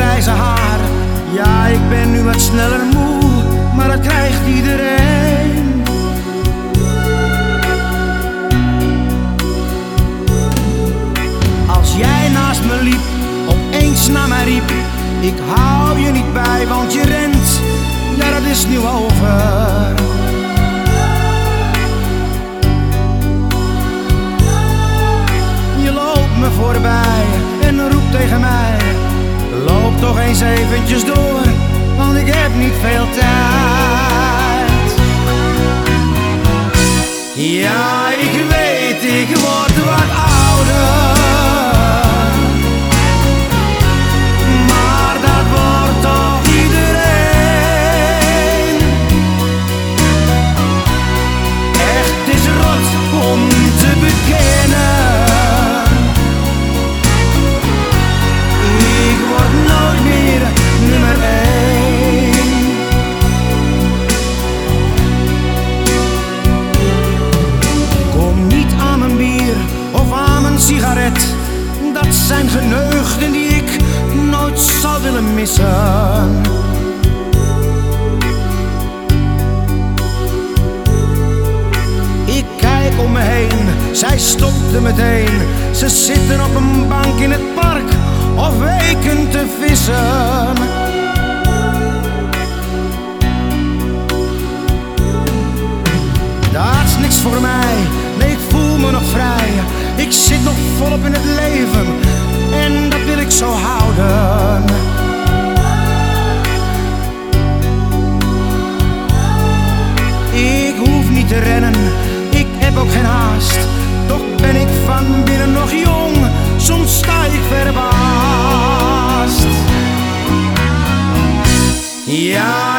grijze haar. Ja, ik ben nu wat sneller moe, maar dat krijgt iedereen. Als jij naast me liep, opeens naar mij riep. Ik hou je niet bij, want je rent. Ja, dat is nu over. eventjes door, want ik heb niet veel tijd. Ja. Ik kijk om me heen, zij stopte meteen. Ze zitten op een bank in het park of weken te vissen. Dat is niks voor mij, nee ik voel me nog vrij. Ik zit nog volop in het leven en dat wil ik zo houden. Yeah.